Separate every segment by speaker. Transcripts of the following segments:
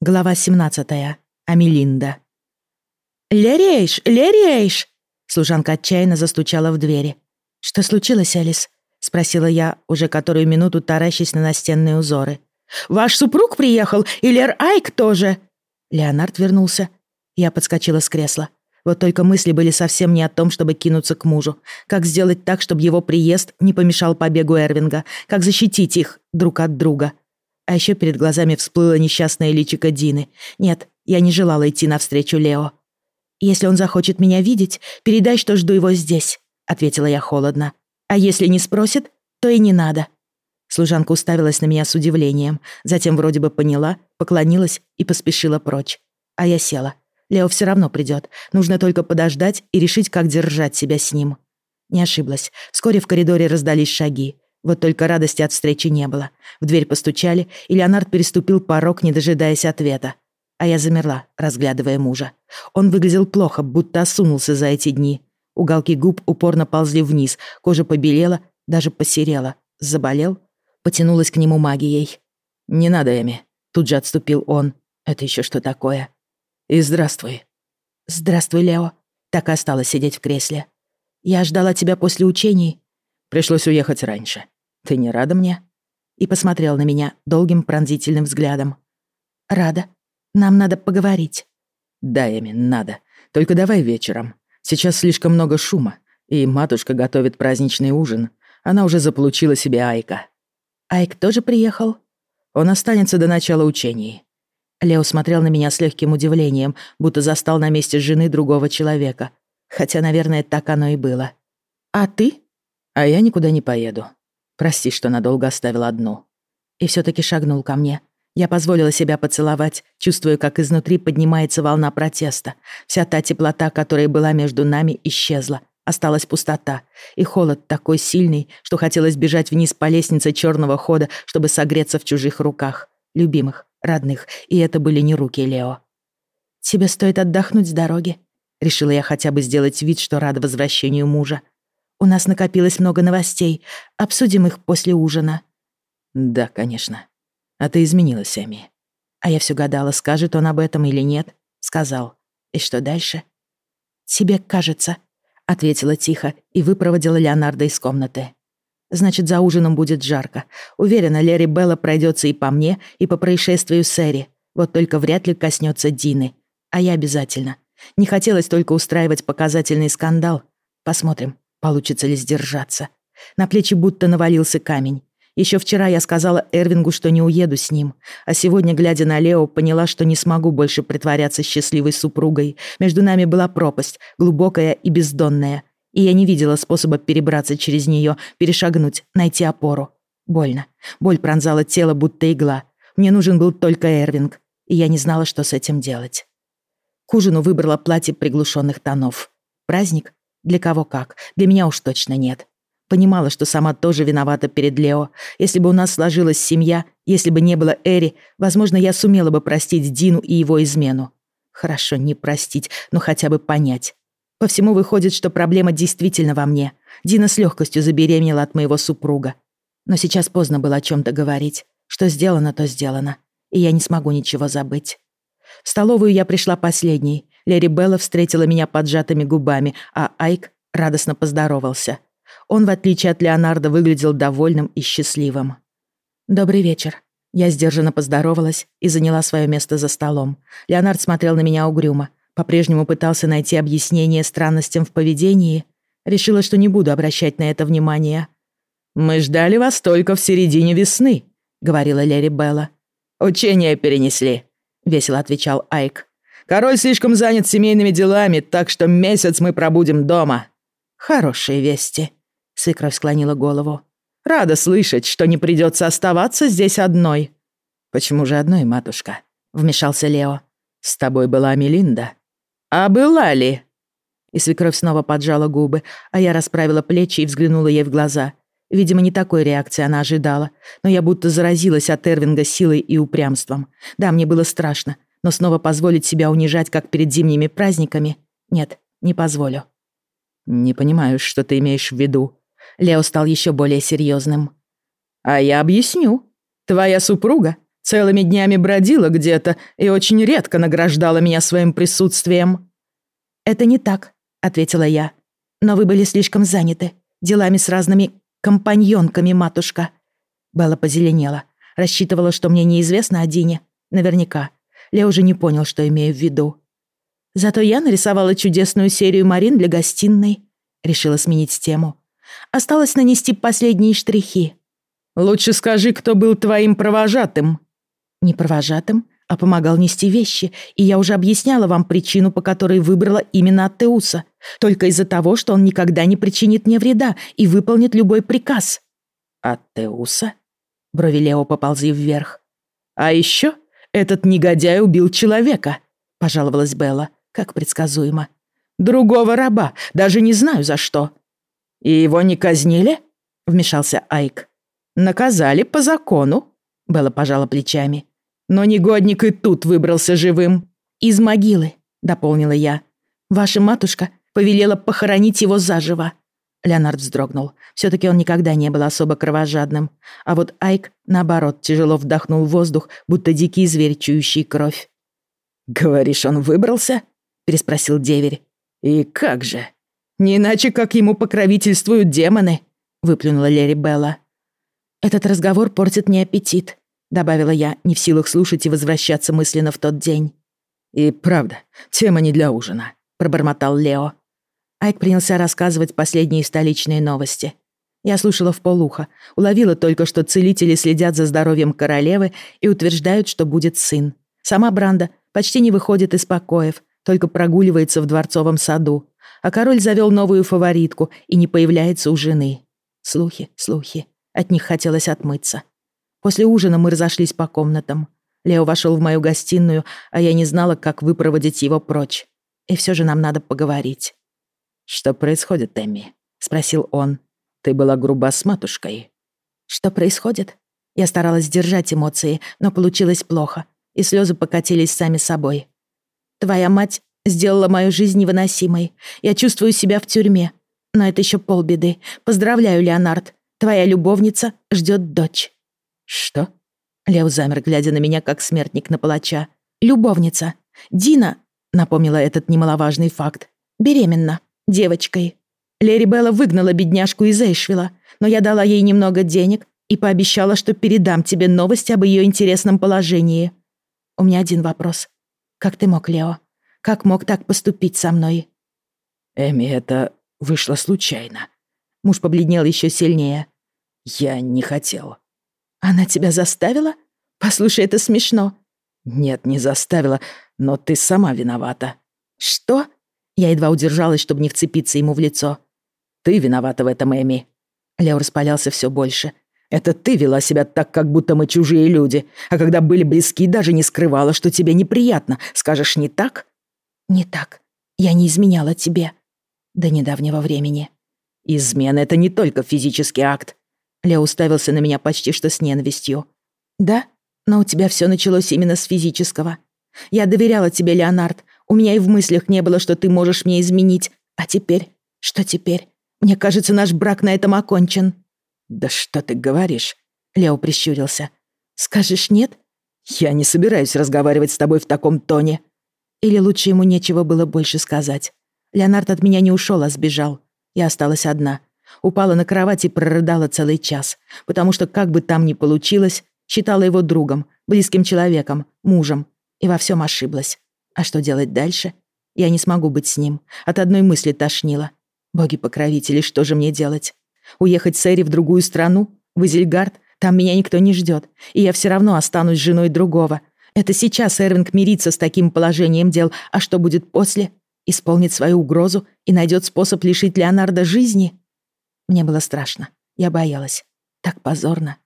Speaker 1: Глава 17. Амелинда. «Лерейш! Лерейш!» Служанка отчаянно застучала в двери. «Что случилось, Элис?» — спросила я, уже которую минуту таращась на настенные узоры. «Ваш супруг приехал, и Лер Айк тоже!» Леонард вернулся. Я подскочила с кресла. Вот только мысли были совсем не о том, чтобы кинуться к мужу. Как сделать так, чтобы его приезд не помешал побегу Эрвинга? Как защитить их друг от друга? А еще перед глазами всплыло несчастное личико Дины. Нет, я не желала идти навстречу Лео. «Если он захочет меня видеть, передай, что жду его здесь», — ответила я холодно. «А если не спросит, то и не надо». Служанка уставилась на меня с удивлением, затем вроде бы поняла, поклонилась и поспешила прочь. А я села. Лео все равно придет. Нужно только подождать и решить, как держать себя с ним. Не ошиблась. Вскоре в коридоре раздались шаги. Вот только радости от встречи не было. В дверь постучали, и Леонард переступил порог, не дожидаясь ответа. А я замерла, разглядывая мужа. Он выглядел плохо, будто осунулся за эти дни. Уголки губ упорно ползли вниз, кожа побелела, даже посерела. Заболел? Потянулась к нему магией. «Не надо, Эми», — тут же отступил он. «Это еще что такое?» «И здравствуй». «Здравствуй, Лео». Так и осталась сидеть в кресле. «Я ждала тебя после учений, Пришлось уехать раньше. Ты не рада мне?» И посмотрел на меня долгим пронзительным взглядом. «Рада. Нам надо поговорить». «Да, Эми, надо. Только давай вечером. Сейчас слишком много шума, и матушка готовит праздничный ужин. Она уже заполучила себе Айка». «Айк тоже приехал?» «Он останется до начала учений». Лео смотрел на меня с легким удивлением, будто застал на месте жены другого человека. Хотя, наверное, так оно и было. «А ты?» А я никуда не поеду. Прости, что надолго оставил одну. И все таки шагнул ко мне. Я позволила себя поцеловать, чувствуя, как изнутри поднимается волна протеста. Вся та теплота, которая была между нами, исчезла. Осталась пустота. И холод такой сильный, что хотелось бежать вниз по лестнице черного хода, чтобы согреться в чужих руках. Любимых, родных. И это были не руки Лео. «Тебе стоит отдохнуть с дороги», — решила я хотя бы сделать вид, что рада возвращению мужа. У нас накопилось много новостей. Обсудим их после ужина». «Да, конечно. А ты изменилась, Эми». А я все гадала, скажет он об этом или нет. Сказал. «И что дальше?» «Тебе кажется», — ответила тихо и выпроводила Леонардо из комнаты. «Значит, за ужином будет жарко. Уверена, Лерри Белла пройдется и по мне, и по происшествию с Эри. Вот только вряд ли коснется Дины. А я обязательно. Не хотелось только устраивать показательный скандал. Посмотрим, Получится ли сдержаться? На плечи будто навалился камень. Еще вчера я сказала Эрвингу, что не уеду с ним, а сегодня, глядя на Лео, поняла, что не смогу больше притворяться счастливой супругой. Между нами была пропасть, глубокая и бездонная, и я не видела способа перебраться через нее, перешагнуть, найти опору. Больно. Боль пронзала тело, будто игла. Мне нужен был только Эрвинг, и я не знала, что с этим делать. К ужину выбрала платье приглушенных тонов. Праздник? Для кого как, для меня уж точно нет. Понимала, что сама тоже виновата перед Лео. Если бы у нас сложилась семья, если бы не было Эри, возможно, я сумела бы простить Дину и его измену. Хорошо, не простить, но хотя бы понять. По всему выходит, что проблема действительно во мне. Дина с легкостью забеременела от моего супруга. Но сейчас поздно было о чем-то говорить. Что сделано, то сделано. И я не смогу ничего забыть. В столовую я пришла последней, Лери Белла встретила меня поджатыми губами, а Айк радостно поздоровался. Он, в отличие от Леонардо, выглядел довольным и счастливым. «Добрый вечер». Я сдержанно поздоровалась и заняла свое место за столом. Леонард смотрел на меня угрюмо. По-прежнему пытался найти объяснение странностям в поведении. Решила, что не буду обращать на это внимание. «Мы ждали вас только в середине весны», — говорила Лери Белла. «Учения перенесли», — весело отвечал Айк. Король слишком занят семейными делами, так что месяц мы пробудем дома». «Хорошие вести», — свекровь склонила голову. «Рада слышать, что не придется оставаться здесь одной». «Почему же одной, матушка?» — вмешался Лео. «С тобой была Мелинда». «А была ли?» И свекровь снова поджала губы, а я расправила плечи и взглянула ей в глаза. Видимо, не такой реакции она ожидала, но я будто заразилась от Эрвинга силой и упрямством. Да, мне было страшно, но снова позволить себя унижать, как перед зимними праздниками, нет, не позволю. «Не понимаю, что ты имеешь в виду». Лео стал еще более серьезным. «А я объясню. Твоя супруга — Целыми днями бродила где-то и очень редко награждала меня своим присутствием». «Это не так», — ответила я. «Но вы были слишком заняты делами с разными компаньонками, матушка». Белла позеленела. Рассчитывала, что мне неизвестно о Дине. Наверняка. Лео уже не понял, что имею в виду. Зато я нарисовала чудесную серию Марин для гостиной. Решила сменить тему. Осталось нанести последние штрихи. «Лучше скажи, кто был твоим провожатым». «Не провожатым, а помогал нести вещи, и я уже объясняла вам причину, по которой выбрала именно Аттеуса. Только из-за того, что он никогда не причинит мне вреда и выполнит любой приказ». «Аттеуса?» Брови Лео поползли вверх. «А еще этот негодяй убил человека», — пожаловалась Белла, как предсказуемо. «Другого раба, даже не знаю за что». «И его не казнили?» — вмешался Айк. «Наказали по закону», — Белла пожала плечами. «Но негодник и тут выбрался живым». «Из могилы», — дополнила я. «Ваша матушка повелела похоронить его заживо». Леонард вздрогнул. Все-таки он никогда не был особо кровожадным. А вот Айк, наоборот, тяжело вдохнул воздух, будто дикий зверь, чующий кровь. «Говоришь, он выбрался?» — переспросил деверь. «И как же? Не иначе, как ему покровительствуют демоны», — выплюнула Лери Белла. «Этот разговор портит мне аппетит», — добавила я, не в силах слушать и возвращаться мысленно в тот день. «И правда, тема не для ужина», — пробормотал Лео. Айк принялся рассказывать последние столичные новости. Я слушала в полухо, уловила только, что целители следят за здоровьем королевы и утверждают, что будет сын. Сама Бранда почти не выходит из покоев, только прогуливается в дворцовом саду. А король завел новую фаворитку и не появляется у жены. Слухи, слухи. От них хотелось отмыться. После ужина мы разошлись по комнатам. Лео вошел в мою гостиную, а я не знала, как выпроводить его прочь. И все же нам надо поговорить. «Что происходит, Эмми?» — спросил он. «Ты была груба с матушкой». «Что происходит?» Я старалась сдержать эмоции, но получилось плохо, и слезы покатились сами собой. «Твоя мать сделала мою жизнь невыносимой. Я чувствую себя в тюрьме. Но это еще полбеды. Поздравляю, Леонард. Твоя любовница ждет дочь». «Что?» Лео замер, глядя на меня, как смертник на палача. «Любовница. Дина», — напомнила этот немаловажный факт, — «беременна» девочкой. Лери Белла выгнала бедняжку из Эйшвилла, но я дала ей немного денег и пообещала, что передам тебе новости об ее интересном положении. У меня один вопрос. Как ты мог, Лео? Как мог так поступить со мной? Эми, это вышло случайно. Муж побледнел еще сильнее. Я не хотел. Она тебя заставила? Послушай, это смешно. Нет, не заставила, но ты сама виновата. Что? Я едва удержалась, чтобы не вцепиться ему в лицо. «Ты виновата в этом, Эми». Лео распалялся все больше. «Это ты вела себя так, как будто мы чужие люди, а когда были близки, даже не скрывала, что тебе неприятно. Скажешь, не так?» «Не так. Я не изменяла тебе. До недавнего времени». «Измена — это не только физический акт». Лео уставился на меня почти что с ненавистью. «Да, но у тебя все началось именно с физического. Я доверяла тебе, Леонард, у меня и в мыслях не было, что ты можешь мне изменить. А теперь? Что теперь? Мне кажется, наш брак на этом окончен». «Да что ты говоришь?» Лео прищурился. «Скажешь нет?» «Я не собираюсь разговаривать с тобой в таком тоне». Или лучше ему нечего было больше сказать. Леонард от меня не ушел, а сбежал. Я осталась одна. Упала на кровать и прорыдала целый час, потому что, как бы там ни получилось, считала его другом, близким человеком, мужем, и во всем ошиблась. А что делать дальше? Я не смогу быть с ним. От одной мысли тошнило. Боги-покровители, что же мне делать? Уехать с Эри в другую страну? В Изельгард? Там меня никто не ждет, и я все равно останусь женой другого. Это сейчас Эрвинг мирится с таким положением дел, а что будет после? Исполнит свою угрозу и найдет способ лишить Леонардо жизни? Мне было страшно. Я боялась. Так позорно.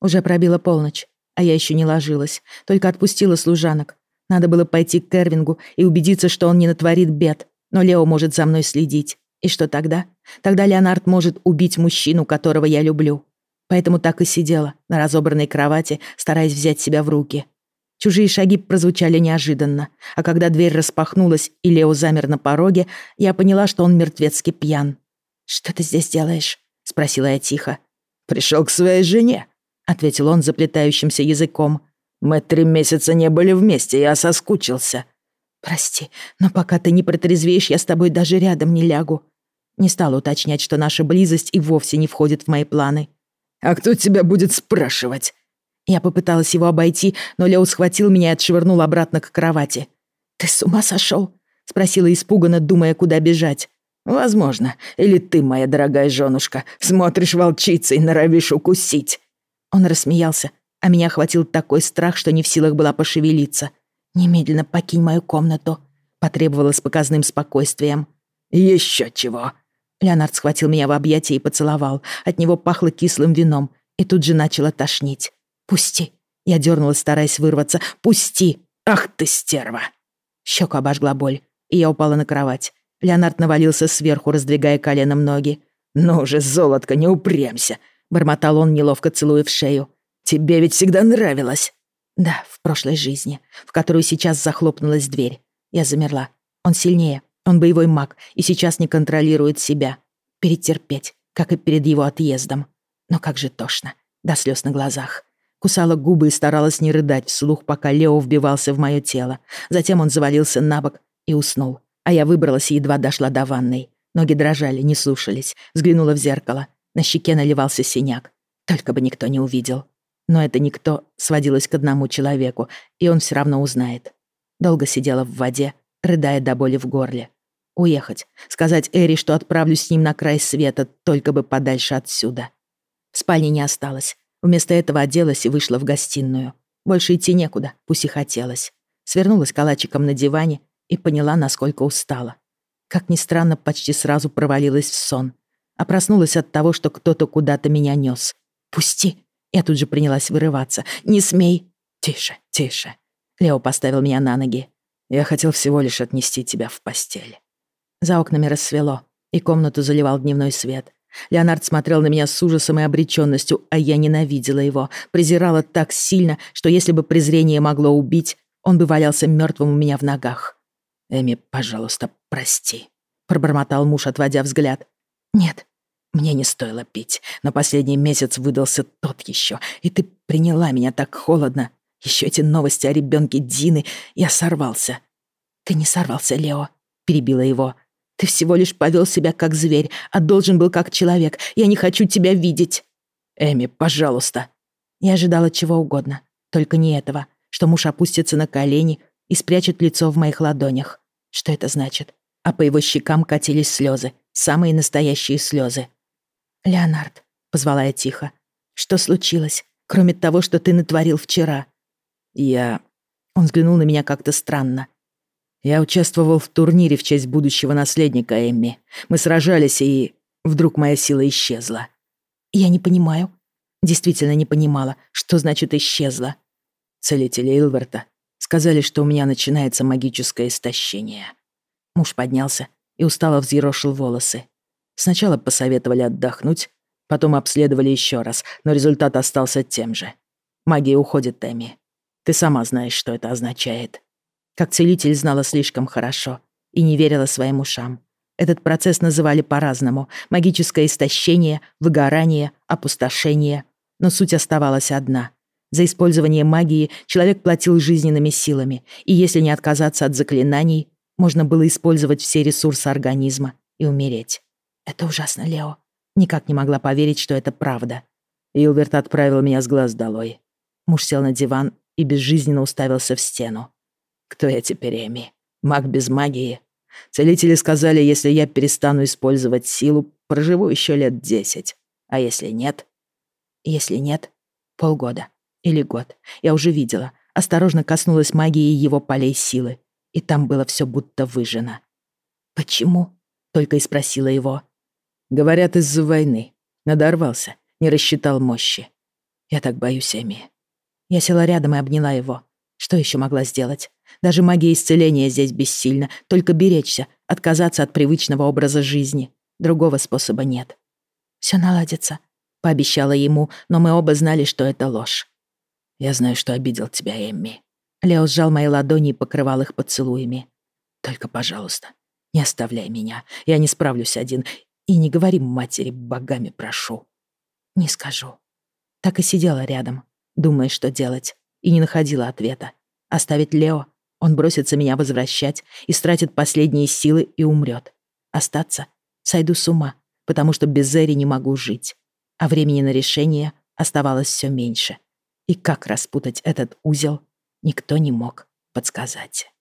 Speaker 1: Уже пробила полночь, а я еще не ложилась, только отпустила служанок, надо было пойти к Кервингу и убедиться, что он не натворит бед. Но Лео может за мной следить. И что тогда? Тогда Леонард может убить мужчину, которого я люблю. Поэтому так и сидела на разобранной кровати, стараясь взять себя в руки. Чужие шаги прозвучали неожиданно, а когда дверь распахнулась и Лео замер на пороге, я поняла, что он мертвецки пьян. «Что ты здесь делаешь?» — спросила я тихо. «Пришел к своей жене», — ответил он заплетающимся языком.
Speaker 2: Мы три месяца не были вместе, я соскучился».
Speaker 1: «Прости, но пока ты не протрезвеешь, я с тобой даже рядом не лягу». Не стала уточнять, что наша близость и вовсе не входит в мои планы.
Speaker 2: «А кто тебя будет спрашивать?»
Speaker 1: Я попыталась его обойти, но Лео схватил меня и отшвырнул обратно к кровати. «Ты с ума сошел? спросила испуганно, думая, куда бежать.
Speaker 2: «Возможно. Или ты, моя дорогая женушка, смотришь волчицей норовишь укусить».
Speaker 1: Он рассмеялся, а меня охватил такой страх, что не в силах была пошевелиться. «Немедленно покинь мою комнату», — потребовала с показным спокойствием.
Speaker 2: «Еще чего!»
Speaker 1: Леонард схватил меня в объятия и поцеловал. От него пахло кислым вином, и тут же начало тошнить. «Пусти!» Я дернулась, стараясь вырваться. «Пусти!»
Speaker 2: «Ах ты, стерва!»
Speaker 1: Щеку обожгла боль, и я упала на кровать. Леонард навалился сверху, раздвигая коленом ноги.
Speaker 2: «Ну же, золотко, не упрямся!» Бормотал он, неловко целуя в шею. «Тебе ведь всегда нравилось!»
Speaker 1: Да, в прошлой жизни, в которую сейчас захлопнулась дверь. Я замерла. Он сильнее, он боевой маг и сейчас не контролирует себя. Перетерпеть, как и перед его отъездом. Но как же тошно, до слез на глазах. Кусала губы и старалась не рыдать вслух, пока Лео вбивался в мое тело. Затем он завалился на бок и уснул. А я выбралась и едва дошла до ванной. Ноги дрожали, не слушались. Взглянула в зеркало. На щеке наливался синяк. Только бы никто не увидел. Но это никто сводилось к одному человеку, и он все равно узнает. Долго сидела в воде, рыдая до боли в горле. Уехать, сказать Эри, что отправлюсь с ним на край света, только бы подальше отсюда. В спальне не осталось. Вместо этого оделась и вышла в гостиную. Больше идти некуда, пусть и хотелось. Свернулась калачиком на диване и поняла, насколько устала. Как ни странно, почти сразу провалилась в сон. А проснулась от того, что кто-то куда-то меня нес. «Пусти!» Я тут же принялась вырываться. «Не смей!» «Тише, тише!» Лео поставил меня на ноги.
Speaker 2: Я хотел всего лишь отнести тебя в постель».
Speaker 1: За окнами рассвело, и комнату заливал дневной свет. Леонард смотрел на меня с ужасом и обреченностью, а я ненавидела его, презирала так сильно, что если бы презрение могло убить, он бы валялся мертвым у меня в ногах.
Speaker 2: «Эми, пожалуйста, прости», —
Speaker 1: пробормотал муж, отводя взгляд. «Нет,
Speaker 2: мне не стоило пить, но последний месяц выдался тот еще, и ты приняла меня так холодно, еще эти новости о ребенке Дины. Я сорвался.
Speaker 1: Ты не сорвался, Лео, перебила его. Ты всего лишь повел себя как зверь, а должен был как человек. Я не хочу тебя видеть.
Speaker 2: Эми, пожалуйста.
Speaker 1: Я ожидала чего угодно, только не этого, что муж опустится на колени и спрячет лицо в моих ладонях. Что это значит? А по его щекам катились слезы, самые настоящие слезы. «Леонард», — позвала я тихо, — «что случилось, кроме того, что ты натворил вчера?»
Speaker 2: «Я...»
Speaker 1: Он взглянул на меня как-то странно.
Speaker 2: «Я участвовал в турнире в честь будущего наследника Эмми. Мы сражались, и... Вдруг моя сила исчезла».
Speaker 1: «Я не понимаю». Действительно не понимала, что значит «исчезла».
Speaker 2: Целители Илверта сказали, что у меня начинается магическое истощение.
Speaker 1: Муж поднялся и устало взъерошил волосы.
Speaker 2: Сначала посоветовали отдохнуть, потом обследовали еще раз, но результат остался тем же. Магия уходит, Эми. Ты сама знаешь, что это означает.
Speaker 1: Как целитель знала слишком хорошо и не верила своим ушам. Этот процесс называли по-разному. Магическое истощение, выгорание, опустошение. Но суть оставалась одна. За использование магии человек платил жизненными силами, и если не отказаться от заклинаний, можно было использовать все ресурсы организма и умереть. Это ужасно, Лео. Никак не могла поверить, что это правда.
Speaker 2: Илберт отправил меня с глаз долой.
Speaker 1: Муж сел на диван и безжизненно уставился в стену.
Speaker 2: «Кто я теперь, Эми? Маг без магии?» Целители сказали, если я перестану использовать силу, проживу еще лет десять. А если нет?
Speaker 1: Если нет, полгода или год. Я уже видела. Осторожно коснулась магии его полей силы. И там было все будто выжжено. «Почему?» — только и спросила его.
Speaker 2: «Говорят, из-за войны. Надорвался, не рассчитал мощи. Я так боюсь, Эми.
Speaker 1: Я села рядом и обняла его. Что еще могла сделать? Даже магия исцеления здесь бессильна. Только беречься, отказаться от привычного образа жизни. Другого способа нет. Все наладится», — пообещала ему, но мы оба знали, что это ложь.
Speaker 2: «Я знаю, что обидел тебя, Эмми».
Speaker 1: Лео сжал мои ладони и покрывал их поцелуями.
Speaker 2: «Только, пожалуйста, не оставляй меня. Я не справлюсь один. И не говори матери, богами прошу».
Speaker 1: «Не скажу». Так и сидела рядом, думая, что делать. и не находила ответа. Оставить Лео? Он бросится меня возвращать, истратит последние силы и умрет. Остаться? Сойду с ума, потому что без Зери не могу жить. А времени на решение оставалось все меньше. И как распутать этот узел, никто не мог подсказать.